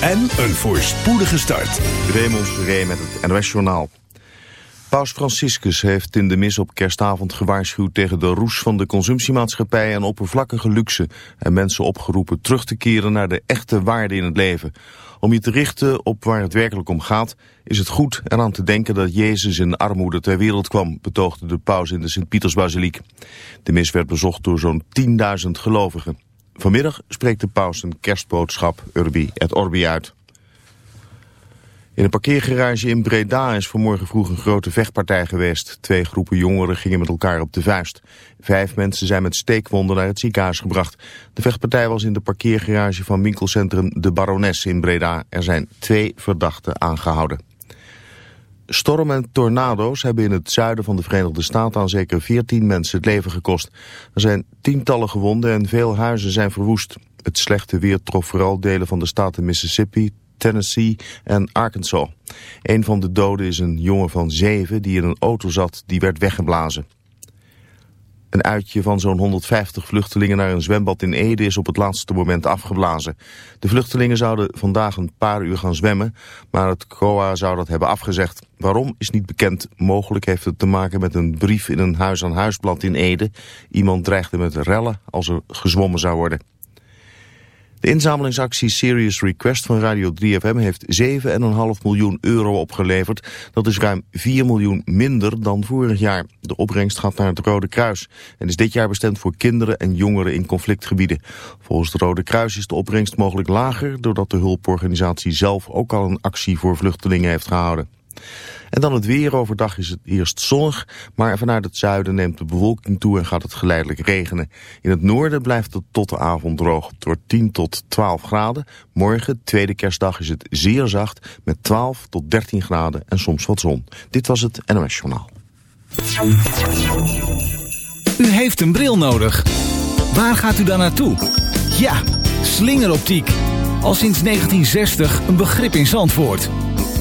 en een voorspoedige start. Raymond Seré met het NOS Journaal. Paus Franciscus heeft in de mis op kerstavond gewaarschuwd tegen de roes van de consumptiemaatschappij en oppervlakkige luxe en mensen opgeroepen terug te keren naar de echte waarden in het leven. Om je te richten op waar het werkelijk om gaat, is het goed eraan te denken dat Jezus in armoede ter wereld kwam, betoogde de paus in de Sint-Pietersbasiliek. De mis werd bezocht door zo'n 10.000 gelovigen. Vanmiddag spreekt de paus een kerstboodschap Urbi et Orbi uit. In een parkeergarage in Breda is vanmorgen vroeg een grote vechtpartij geweest. Twee groepen jongeren gingen met elkaar op de vuist. Vijf mensen zijn met steekwonden naar het ziekenhuis gebracht. De vechtpartij was in de parkeergarage van winkelcentrum De Barones in Breda. Er zijn twee verdachten aangehouden. Storm en tornado's hebben in het zuiden van de Verenigde Staten aan zeker 14 mensen het leven gekost. Er zijn tientallen gewonden en veel huizen zijn verwoest. Het slechte weer trof vooral delen van de staten Mississippi, Tennessee en Arkansas. Een van de doden is een jongen van zeven die in een auto zat die werd weggeblazen. Een uitje van zo'n 150 vluchtelingen naar een zwembad in Ede is op het laatste moment afgeblazen. De vluchtelingen zouden vandaag een paar uur gaan zwemmen, maar het COA zou dat hebben afgezegd. Waarom is niet bekend. Mogelijk heeft het te maken met een brief in een huis-aan-huisblad in Ede. Iemand dreigde met rellen als er gezwommen zou worden. De inzamelingsactie Serious Request van Radio 3FM heeft 7,5 miljoen euro opgeleverd. Dat is ruim 4 miljoen minder dan vorig jaar. De opbrengst gaat naar het Rode Kruis en is dit jaar bestemd voor kinderen en jongeren in conflictgebieden. Volgens het Rode Kruis is de opbrengst mogelijk lager doordat de hulporganisatie zelf ook al een actie voor vluchtelingen heeft gehouden. En dan het weer. Overdag is het eerst zonnig, maar vanuit het zuiden neemt de bewolking toe en gaat het geleidelijk regenen. In het noorden blijft het tot de avond droog. door 10 tot 12 graden. Morgen, tweede kerstdag, is het zeer zacht met 12 tot 13 graden en soms wat zon. Dit was het NOS Journaal. U heeft een bril nodig. Waar gaat u dan naartoe? Ja, slingeroptiek. Al sinds 1960 een begrip in Zandvoort.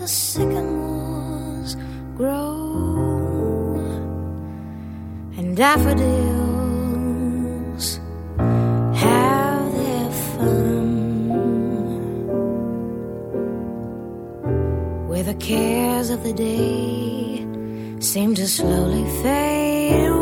The sycamores grow and daffodils have their fun where the cares of the day seem to slowly fade away.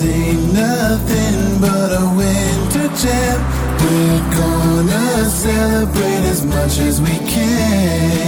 Ain't nothing but a winter jam. We're gonna celebrate as much as we can.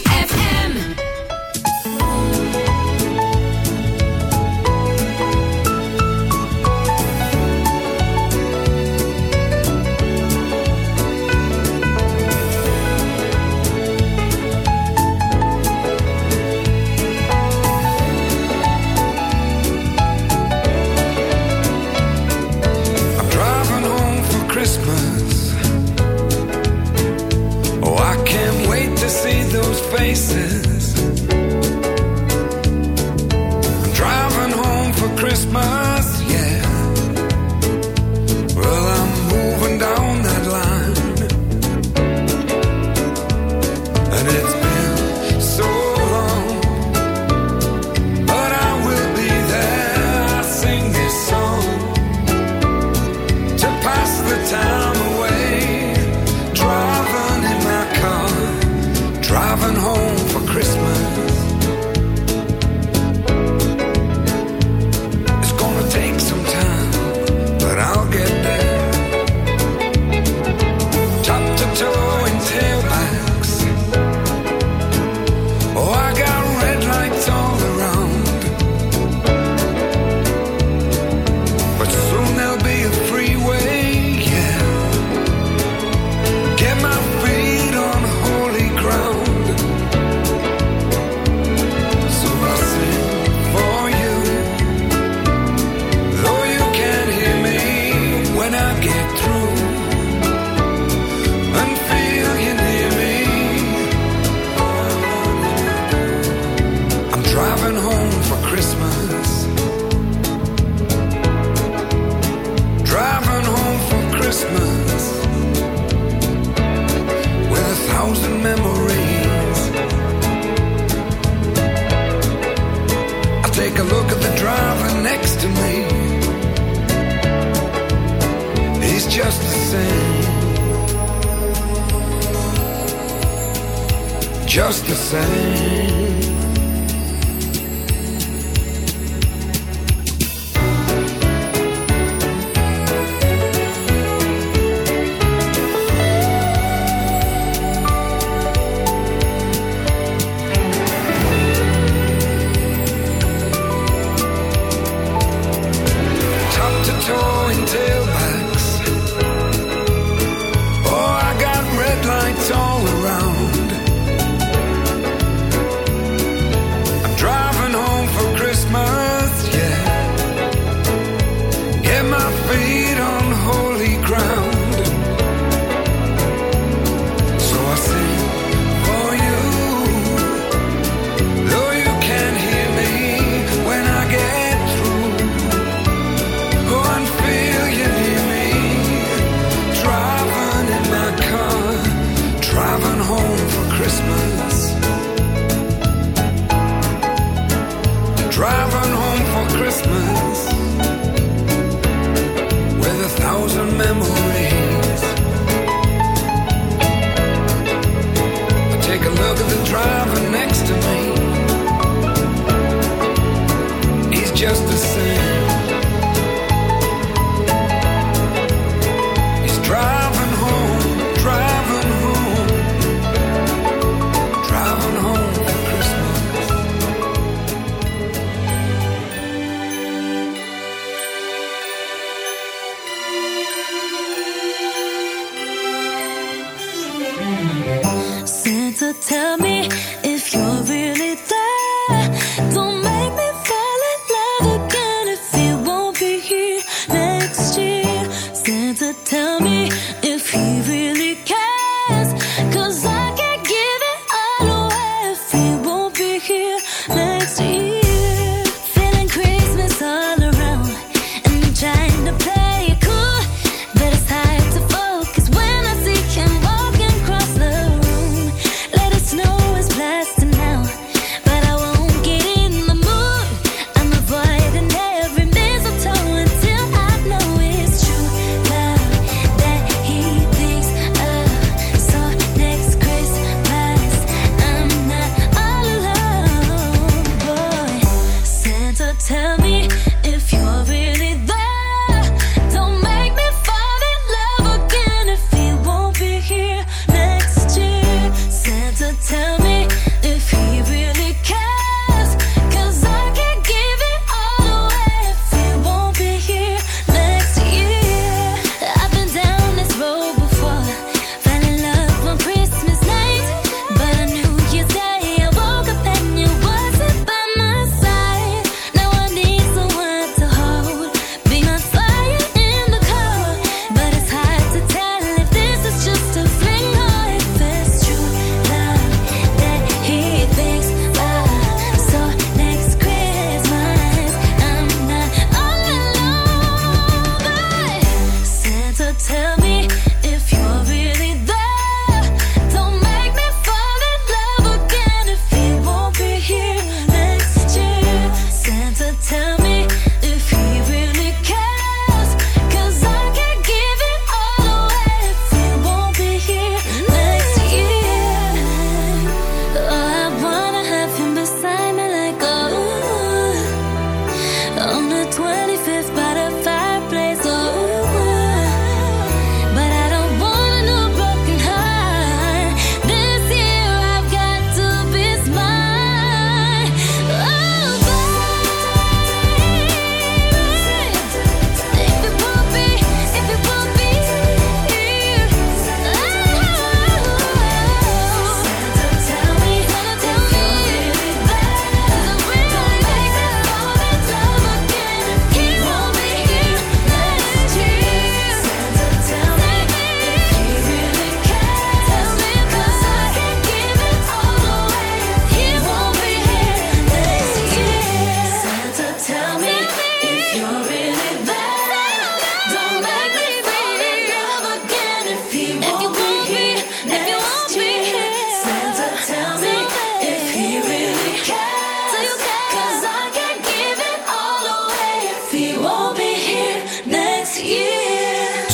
memoria.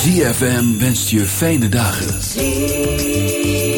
ZFM wenst je fijne dagen.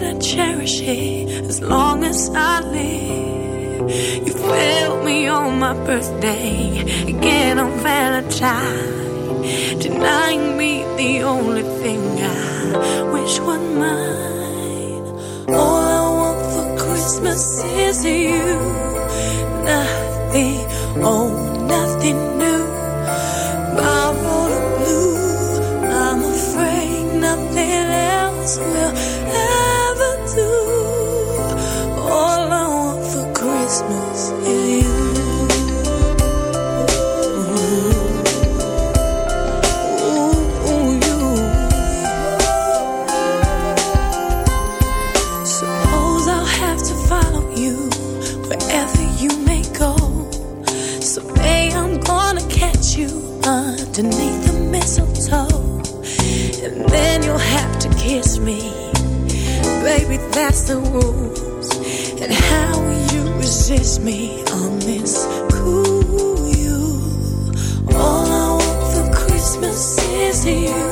Did, I'd cherish it as long as I live. You failed me on my birthday, again on Valentine. Denying me the only thing I wish was mine. All I want for Christmas is you. Nothing, oh, nothing new. Borrowed blue. I'm afraid nothing else will Baby, that's the rules. And how will you resist me on this cool you? All I want for Christmas is you.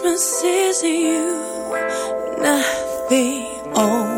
Christmas is you. Nothing, oh, nothing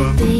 Santa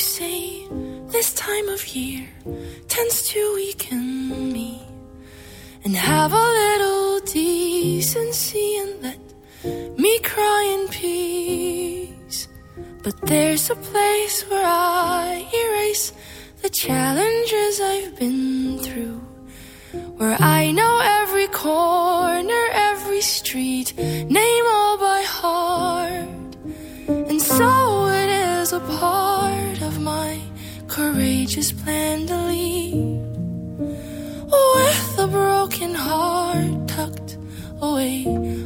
say. This time of year tends to weaken me. And have a little decency and let me cry in peace. But there's a place where I erase the challenges I've been through. Where I know every corner, every street, courageous plan to leave. With a broken heart tucked away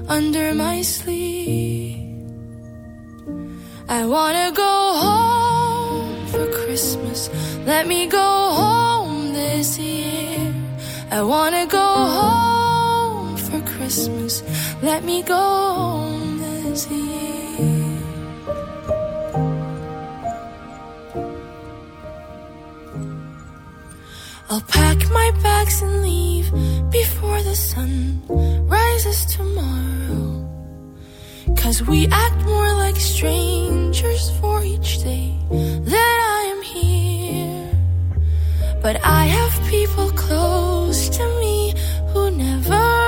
under my sleeve. I wanna go home for Christmas. Let me go home this year. I wanna go home for Christmas. Let me go home this year. My bags and leave before the sun rises tomorrow. Cause we act more like strangers for each day that I am here. But I have people close to me who never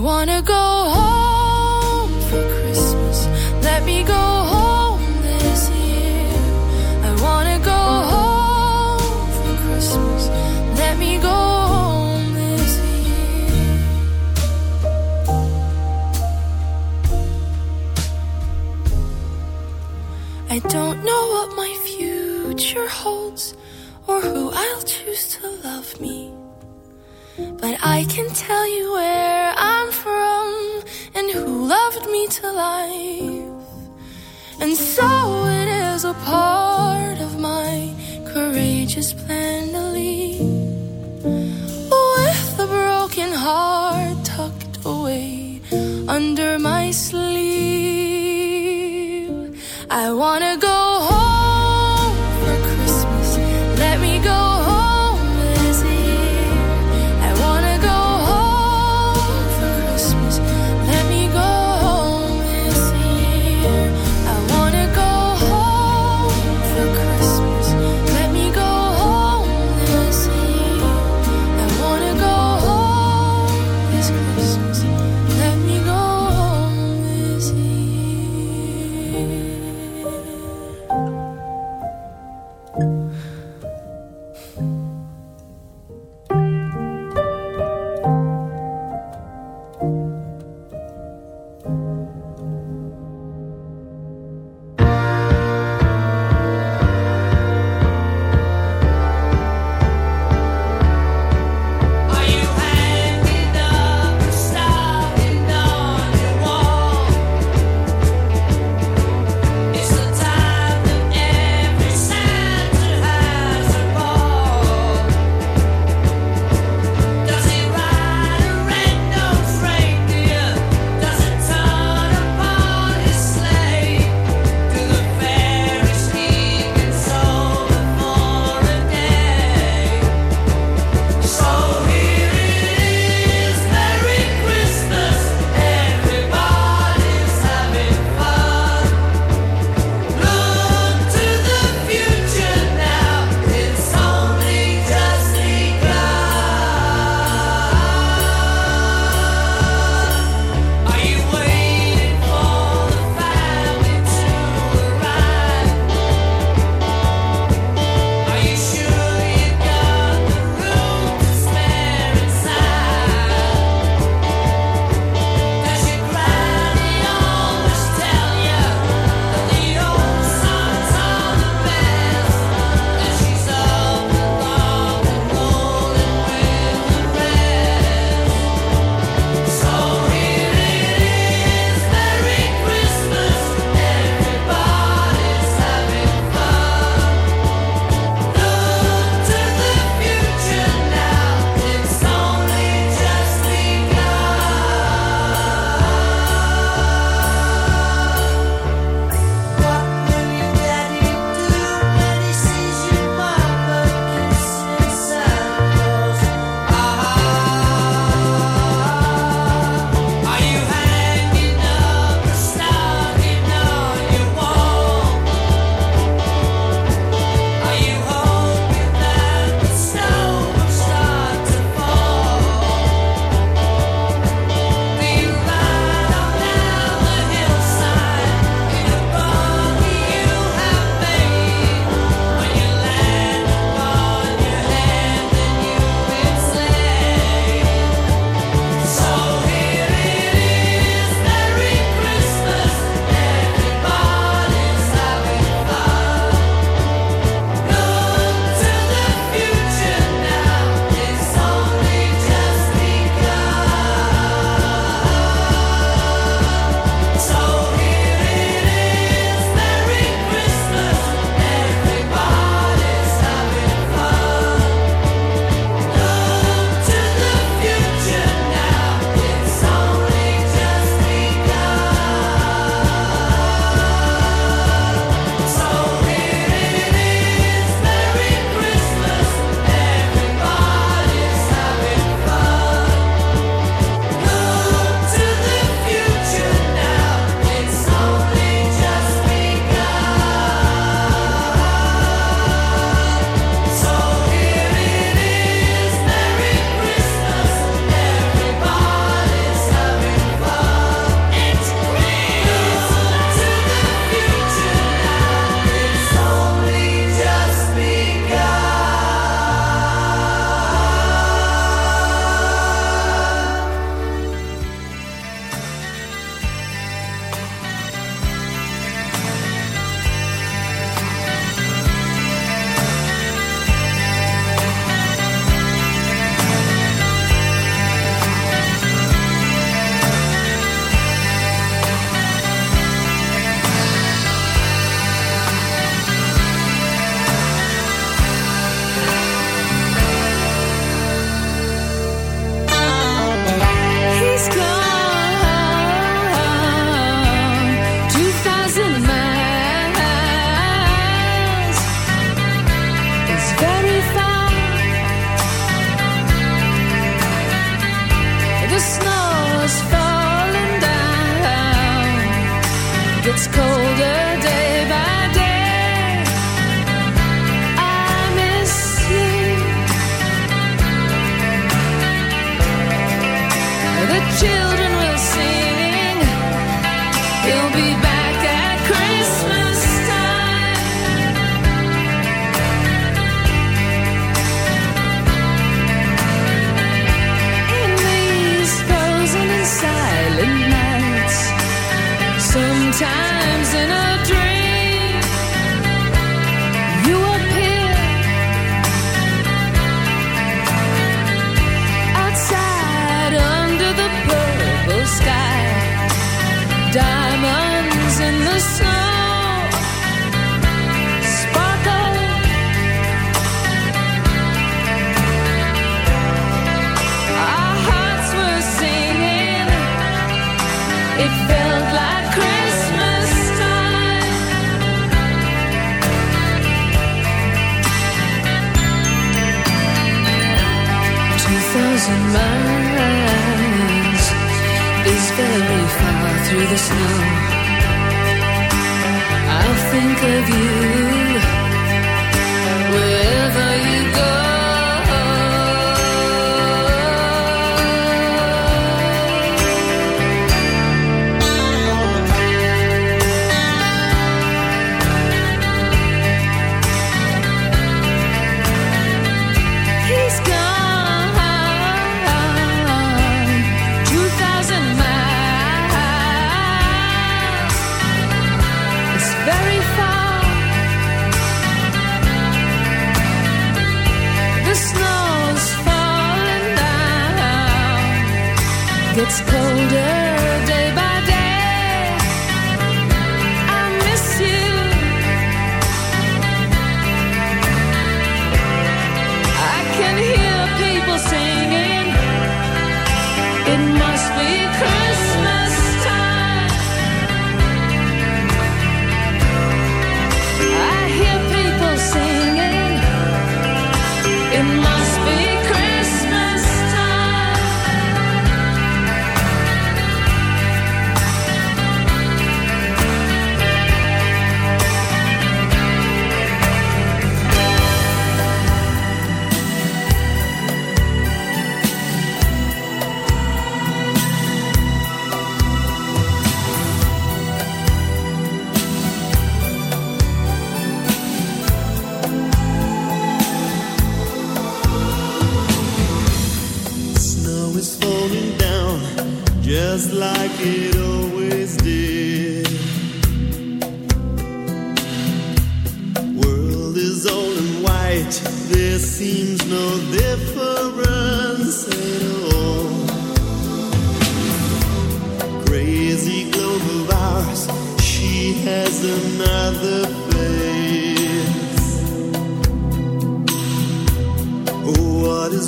wanna go home for Christmas. Let me go home this year. I wanna go home for Christmas. Let me go home this year. I don't know what my future holds or who I'll choose to love me. But I can tell you where me to life. And so it is a part of my courageous plan to leave. With a broken heart tucked away under my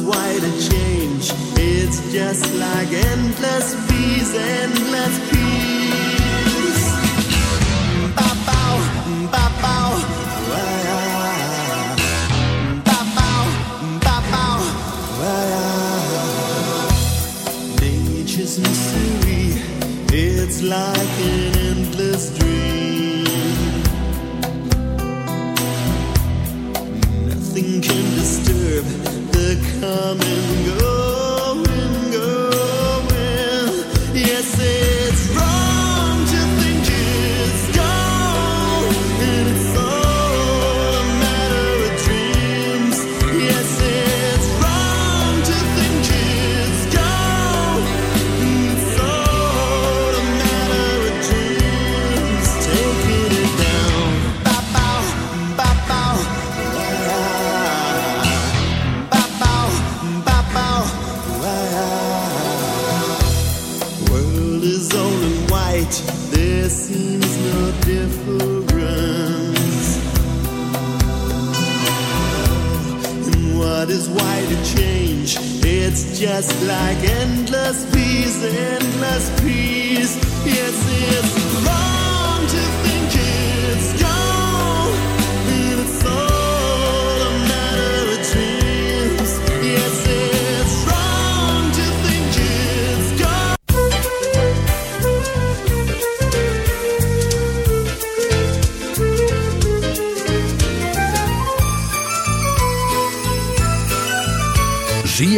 why the change? It's just like endless peace, endless peace. Ba bow, ba bow. Ba bow, ba bow. Nature's mystery, it's like. coming to change. It's just like endless peace, endless peace. Yes, it's.